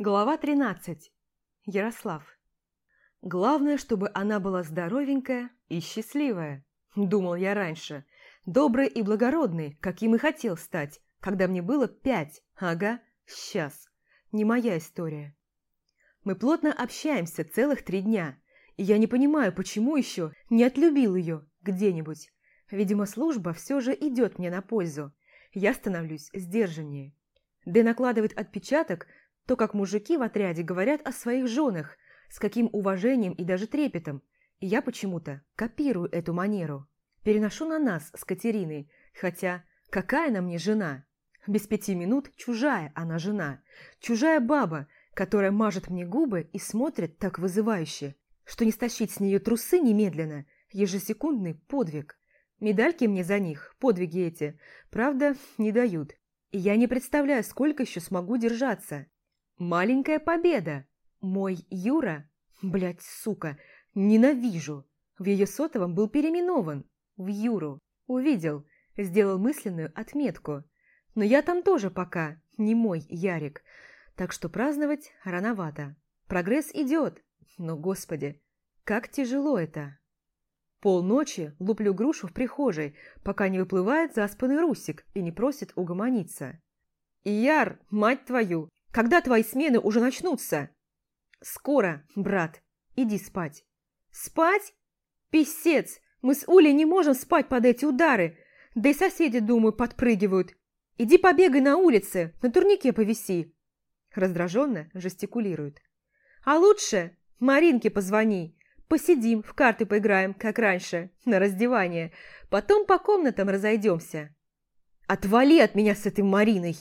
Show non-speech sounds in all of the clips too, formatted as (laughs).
Глава 13. Ярослав. Главное, чтобы она была здоровенькая и счастливая, думал я раньше. Добрый и благородный, каким и хотел стать, когда мне было пять. Ага, сейчас. Не моя история. Мы плотно общаемся целых три дня, и я не понимаю, почему еще не отлюбил ее где-нибудь. Видимо, служба все же идет мне на пользу. Я становлюсь сдержаннее. Да накладывает отпечаток – то, как мужики в отряде говорят о своих женах, с каким уважением и даже трепетом, и я почему-то копирую эту манеру. Переношу на нас с Катериной, хотя какая она мне жена? Без пяти минут чужая она жена, чужая баба, которая мажет мне губы и смотрит так вызывающе, что не стащить с нее трусы немедленно, ежесекундный подвиг. Медальки мне за них, подвиги эти, правда, не дают. И я не представляю, сколько еще смогу держаться. Маленькая победа. Мой Юра, блядь, сука, ненавижу. В ее сотовом был переименован. В Юру. Увидел. Сделал мысленную отметку. Но я там тоже пока не мой Ярик. Так что праздновать рановато. Прогресс идет. Но, господи, как тяжело это. Полночи луплю грушу в прихожей, пока не выплывает заспанный Русик и не просит угомониться. «Яр, мать твою, когда твои смены уже начнутся?» «Скоро, брат. Иди спать». «Спать? Писец! Мы с Улей не можем спать под эти удары. Да и соседи, думаю, подпрыгивают. Иди побегай на улице, на турнике повиси». Раздраженно жестикулирует. «А лучше Маринке позвони. Посидим, в карты поиграем, как раньше, на раздевание. Потом по комнатам разойдемся». «Отвали от меня с этой Мариной!»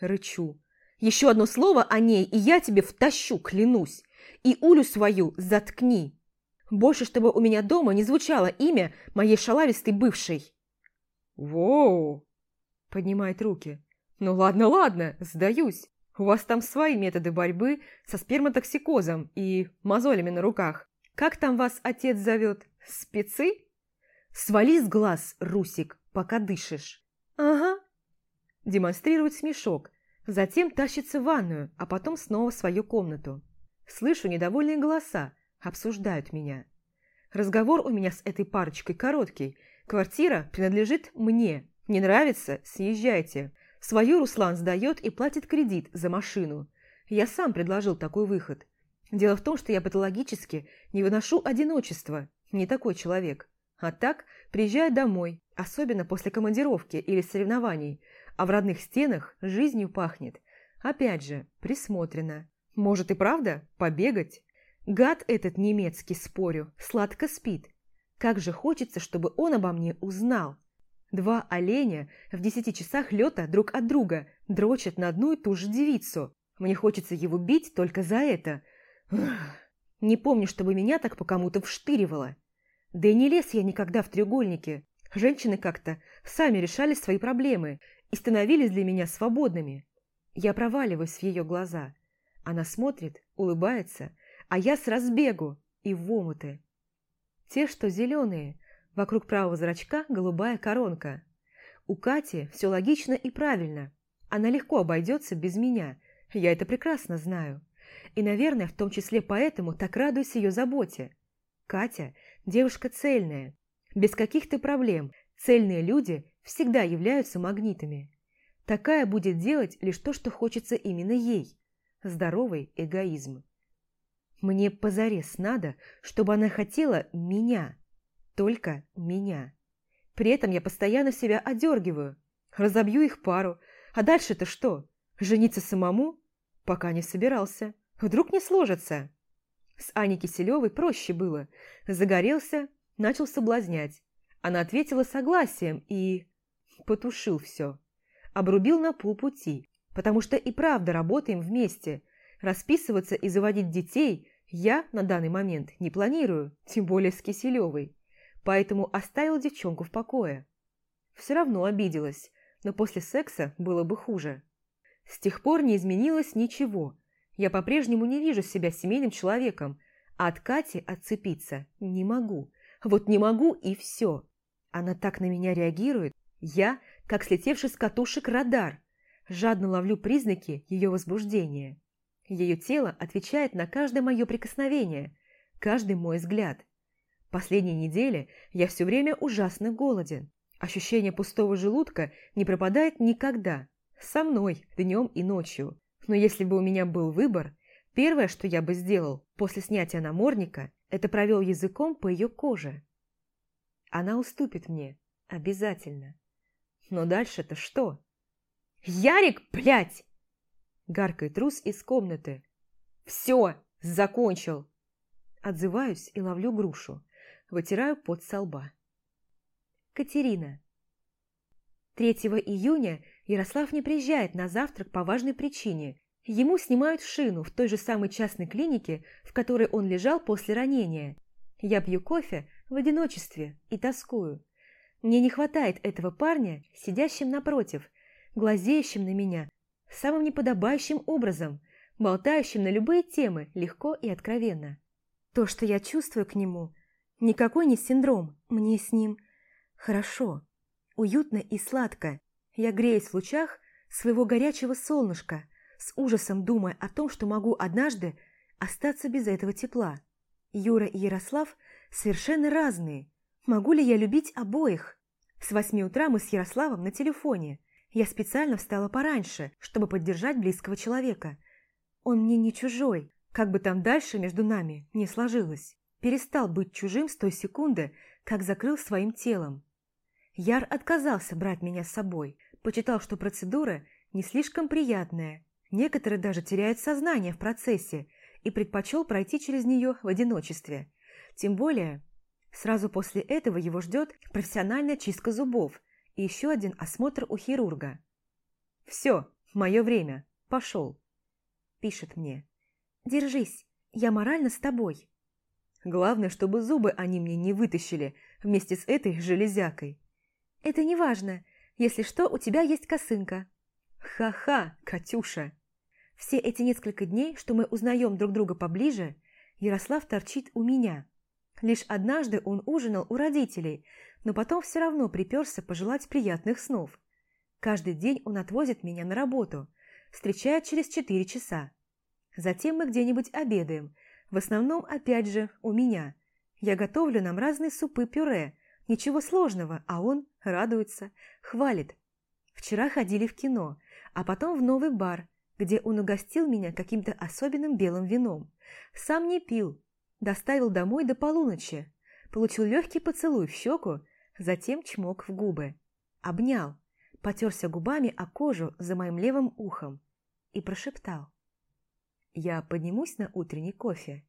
Рычу. Еще одно слово о ней, и я тебе втащу, клянусь. И Улю свою заткни. Больше, чтобы у меня дома не звучало имя моей шалавистой бывшей. «Воу!» – поднимает руки. «Ну ладно, ладно, сдаюсь. У вас там свои методы борьбы со сперматоксикозом и мозолями на руках. Как там вас отец зовет? Спецы?» «Свали с глаз, Русик, пока дышишь». «Ага». Демонстрирует смешок, Затем тащится в ванную, а потом снова в свою комнату. Слышу недовольные голоса, обсуждают меня. Разговор у меня с этой парочкой короткий. Квартира принадлежит мне. Не нравится – съезжайте. Свою Руслан сдает и платит кредит за машину. Я сам предложил такой выход. Дело в том, что я патологически не выношу одиночества. Не такой человек. А так, приезжаю домой, особенно после командировки или соревнований – а в родных стенах жизнью пахнет. Опять же, присмотрено. Может и правда побегать? Гад этот немецкий, спорю, сладко спит. Как же хочется, чтобы он обо мне узнал. Два оленя в десяти часах лета друг от друга дрочат на одну и ту же девицу. Мне хочется его бить только за это. Не помню, чтобы меня так по кому-то вштыривало. Да и не лез я никогда в треугольнике. Женщины как-то сами решали свои проблемы и становились для меня свободными. Я проваливаюсь в ее глаза. Она смотрит, улыбается, а я с разбегу и в омуты. Те, что зеленые, вокруг правого зрачка голубая коронка. У Кати все логично и правильно. Она легко обойдется без меня, я это прекрасно знаю. И, наверное, в том числе поэтому так радуюсь ее заботе. Катя – девушка цельная, без каких-то проблем. Цельные люди всегда являются магнитами. Такая будет делать лишь то, что хочется именно ей. Здоровый эгоизм. Мне позарез надо, чтобы она хотела меня. Только меня. При этом я постоянно себя одергиваю. Разобью их пару. А дальше-то что? Жениться самому? Пока не собирался. Вдруг не сложится. С Аней Киселевой проще было. Загорелся, начал соблазнять. Она ответила согласием и потушил все. Обрубил на полпути, потому что и правда работаем вместе. Расписываться и заводить детей я на данный момент не планирую, (laughs) тем более с Киселевой. Поэтому оставил девчонку в покое. Все равно обиделась, но после секса было бы хуже. С тех пор не изменилось ничего. Я по-прежнему не вижу себя семейным человеком, а от Кати отцепиться не могу. Вот не могу и все. Она так на меня реагирует, я, как слетевший с катушек радар, жадно ловлю признаки ее возбуждения. Ее тело отвечает на каждое мое прикосновение, каждый мой взгляд. Последние недели я все время ужасно голоден. Ощущение пустого желудка не пропадает никогда. Со мной, днем и ночью. Но если бы у меня был выбор, первое, что я бы сделал после снятия намордника, это провел языком по ее коже. Она уступит мне. Обязательно. Но дальше-то что? «Ярик, блядь!» Гаркает трус из комнаты. «Все, закончил!» Отзываюсь и ловлю грушу. Вытираю пот со лба. Катерина. 3 июня Ярослав не приезжает на завтрак по важной причине. Ему снимают шину в той же самой частной клинике, в которой он лежал после ранения. Я пью кофе в одиночестве и тоскую. Мне не хватает этого парня, сидящим напротив, глазеющим на меня, самым неподобающим образом, болтающим на любые темы легко и откровенно. То, что я чувствую к нему, никакой не синдром, мне с ним хорошо, уютно и сладко. Я греюсь в лучах своего горячего солнышка, с ужасом думая о том, что могу однажды остаться без этого тепла. Юра и Ярослав совершенно разные. Могу ли я любить обоих? С восьми утра мы с Ярославом на телефоне. Я специально встала пораньше, чтобы поддержать близкого человека. Он мне не чужой, как бы там дальше между нами не сложилось. Перестал быть чужим с той секунды, как закрыл своим телом. Яр отказался брать меня с собой, почитал, что процедура не слишком приятная. Некоторые даже теряют сознание в процессе и предпочел пройти через нее в одиночестве. Тем более, сразу после этого его ждет профессиональная чистка зубов и еще один осмотр у хирурга. «Все, мое время. Пошел», – пишет мне. «Держись, я морально с тобой». Главное, чтобы зубы они мне не вытащили вместе с этой железякой. «Это не важно. Если что, у тебя есть косынка». «Ха-ха, Катюша!» Все эти несколько дней, что мы узнаем друг друга поближе, Ярослав торчит у меня. Лишь однажды он ужинал у родителей, но потом все равно приперся пожелать приятных снов. Каждый день он отвозит меня на работу, встречает через четыре часа. Затем мы где-нибудь обедаем, в основном, опять же, у меня. Я готовлю нам разные супы-пюре, ничего сложного, а он радуется, хвалит. Вчера ходили в кино, а потом в новый бар, где он угостил меня каким-то особенным белым вином. Сам не пил, доставил домой до полуночи, получил легкий поцелуй в щеку, затем чмок в губы. Обнял, потерся губами о кожу за моим левым ухом и прошептал. «Я поднимусь на утренний кофе».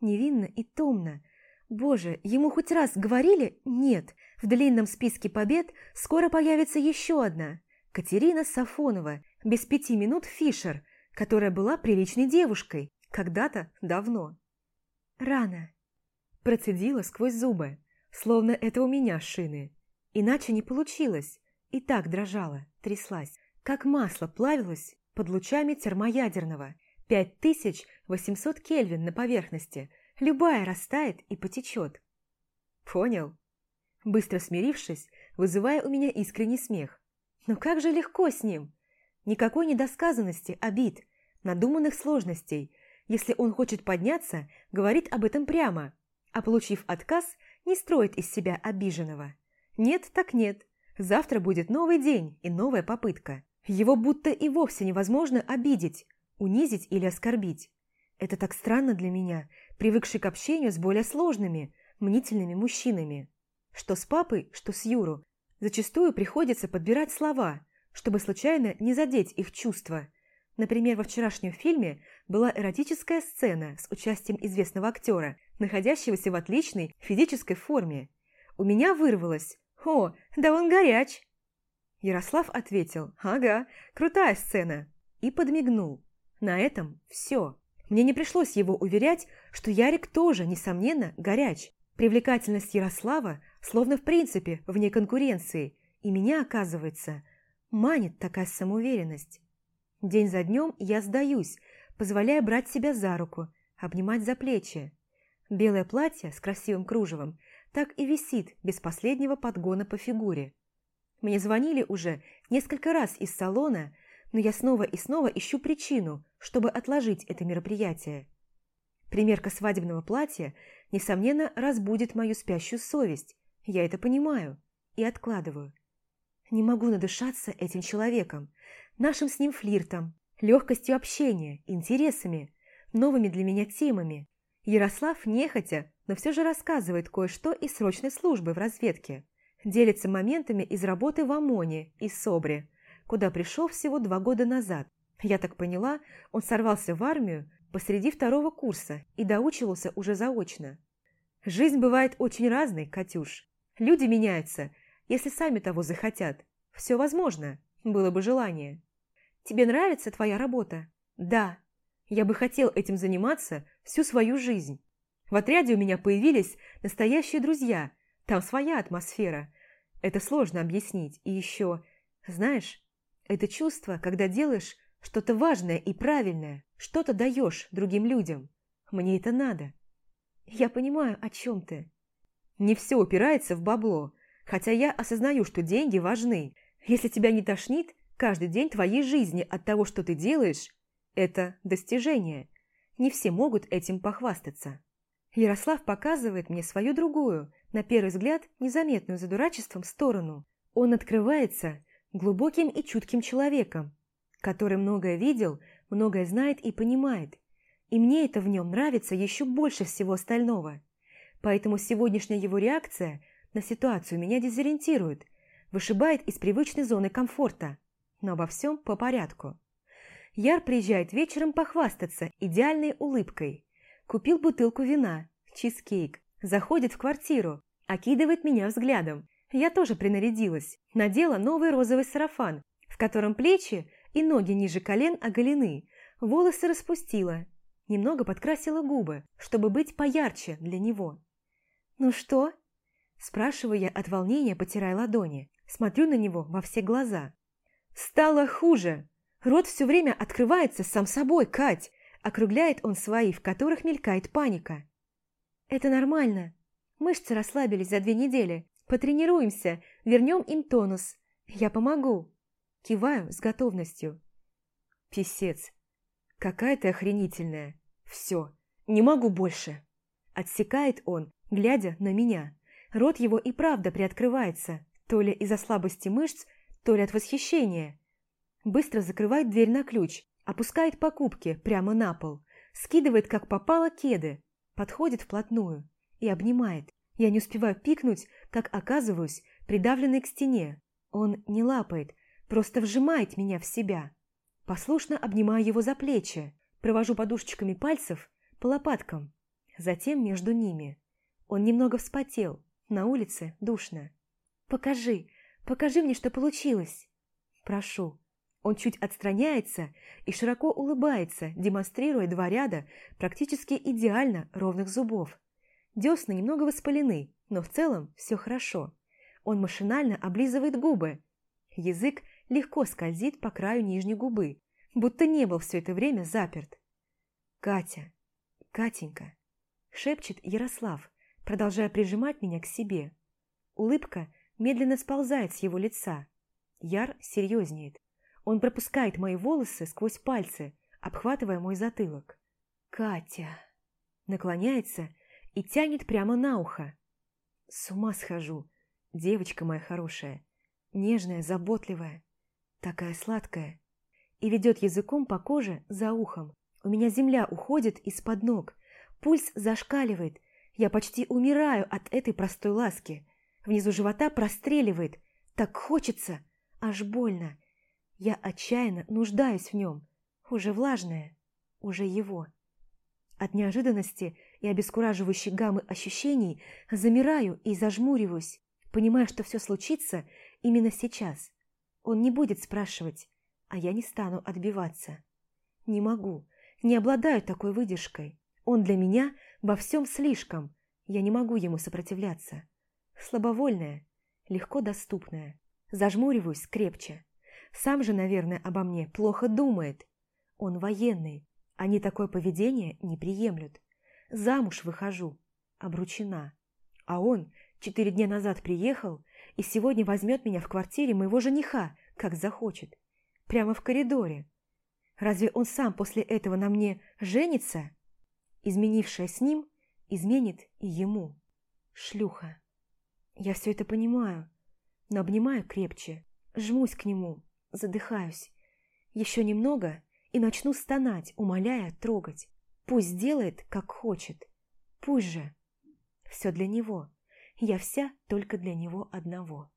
Невинно и томно. Боже, ему хоть раз говорили «нет». В длинном списке побед скоро появится еще одна. Катерина Сафонова, без пяти минут Фишер, которая была приличной девушкой, когда-то давно. Рано. Процедила сквозь зубы, словно это у меня шины. Иначе не получилось. И так дрожала, тряслась, как масло плавилось под лучами термоядерного. 5800 Кельвин на поверхности. Любая растает и потечет. Понял? Быстро смирившись, вызывая у меня искренний смех. Но как же легко с ним? Никакой недосказанности, обид, надуманных сложностей. Если он хочет подняться, говорит об этом прямо, а получив отказ, не строит из себя обиженного. Нет, так нет. Завтра будет новый день и новая попытка. Его будто и вовсе невозможно обидеть, унизить или оскорбить. Это так странно для меня, привыкший к общению с более сложными, мнительными мужчинами. Что с папой, что с Юру. Зачастую приходится подбирать слова, чтобы случайно не задеть их чувства. Например, во вчерашнем фильме была эротическая сцена с участием известного актера, находящегося в отличной физической форме. У меня вырвалось «О, да он горяч!» Ярослав ответил «Ага, крутая сцена» и подмигнул. На этом все. Мне не пришлось его уверять, что Ярик тоже, несомненно, горяч. Привлекательность Ярослава словно в принципе вне конкуренции, и меня, оказывается, манит такая самоуверенность. День за днем я сдаюсь, позволяя брать себя за руку, обнимать за плечи. Белое платье с красивым кружевом так и висит без последнего подгона по фигуре. Мне звонили уже несколько раз из салона, но я снова и снова ищу причину, чтобы отложить это мероприятие. Примерка свадебного платья, несомненно, разбудит мою спящую совесть, я это понимаю, и откладываю. Не могу надышаться этим человеком, нашим с ним флиртом, легкостью общения, интересами, новыми для меня темами. Ярослав нехотя, но все же рассказывает кое-что из срочной службы в разведке. Делится моментами из работы в ОМОНе и СОБРе, куда пришел всего два года назад. Я так поняла, он сорвался в армию посреди второго курса и доучивался уже заочно. Жизнь бывает очень разной, Катюш. Люди меняются, если сами того захотят. Все возможно, было бы желание. Тебе нравится твоя работа? Да. Я бы хотел этим заниматься всю свою жизнь. В отряде у меня появились настоящие друзья. Там своя атмосфера. Это сложно объяснить. И еще, знаешь, это чувство, когда делаешь что-то важное и правильное, что-то даешь другим людям. Мне это надо. Я понимаю, о чем ты. Не все упирается в бабло, хотя я осознаю, что деньги важны. Если тебя не тошнит, каждый день твоей жизни от того, что ты делаешь, это достижение. Не все могут этим похвастаться. Ярослав показывает мне свою другую, на первый взгляд, незаметную за дурачеством сторону. Он открывается глубоким и чутким человеком, который многое видел, многое знает и понимает. И мне это в нем нравится еще больше всего остального. Поэтому сегодняшняя его реакция на ситуацию меня дезориентирует, вышибает из привычной зоны комфорта. Но обо всем по порядку. Яр приезжает вечером похвастаться идеальной улыбкой. Купил бутылку вина, чизкейк, заходит в квартиру, окидывает меня взглядом. Я тоже принарядилась, надела новый розовый сарафан, в котором плечи и ноги ниже колен оголены, волосы распустила, немного подкрасила губы, чтобы быть поярче для него. «Ну что?» Спрашиваю я от волнения, потирая ладони. Смотрю на него во все глаза. «Стало хуже. Рот все время открывается сам собой, Кать!» Округляет он свои, в которых мелькает паника. «Это нормально. Мышцы расслабились за две недели. Потренируемся, вернем им тонус. Я помогу». Киваю с готовностью. «Писец. Какая ты охренительная. Все. Не могу больше». Отсекает он, глядя на меня. Рот его и правда приоткрывается, то ли из-за слабости мышц, то ли от восхищения. Быстро закрывает дверь на ключ, опускает покупки прямо на пол, скидывает как попало кеды, подходит вплотную и обнимает. Я не успеваю пикнуть, как оказываюсь придавленной к стене. Он не лапает, просто вжимает меня в себя. Послушно обнимаю его за плечи, провожу подушечками пальцев по лопаткам, затем между ними. Он немного вспотел. На улице душно. «Покажи, покажи мне, что получилось!» «Прошу». Он чуть отстраняется и широко улыбается, демонстрируя два ряда практически идеально ровных зубов. Десны немного воспалены, но в целом все хорошо. Он машинально облизывает губы. Язык легко скользит по краю нижней губы, будто не был все это время заперт. «Катя! Катенька!» – шепчет Ярослав, продолжая прижимать меня к себе. Улыбка медленно сползает с его лица. Яр серьезнеет. Он пропускает мои волосы сквозь пальцы, обхватывая мой затылок. «Катя!» Наклоняется и тянет прямо на ухо. С ума схожу, девочка моя хорошая, нежная, заботливая, такая сладкая. И ведет языком по коже за ухом. У меня земля уходит из-под ног, пульс зашкаливает, я почти умираю от этой простой ласки. Внизу живота простреливает. Так хочется, аж больно. Я отчаянно нуждаюсь в нем. Уже влажное, уже его. От неожиданности и обескураживающей гаммы ощущений замираю и зажмуриваюсь, понимая, что все случится именно сейчас. Он не будет спрашивать, а я не стану отбиваться. Не могу, не обладаю такой выдержкой. Он для меня во всем слишком. Я не могу ему сопротивляться. Слабовольная, легко доступная. Зажмуриваюсь крепче. Сам же, наверное, обо мне плохо думает. Он военный. Они такое поведение не приемлют. Замуж выхожу. Обручена. А он четыре дня назад приехал и сегодня возьмет меня в квартире моего жениха, как захочет. прямо в коридоре. Разве он сам после этого на мне женится? Изменившая с ним изменит и ему. Шлюха. Я все это понимаю, но обнимаю крепче, жмусь к нему, задыхаюсь. Еще немного и начну стонать, умоляя трогать. Пусть делает, как хочет. Пусть же. Все для него. Я вся только для него одного.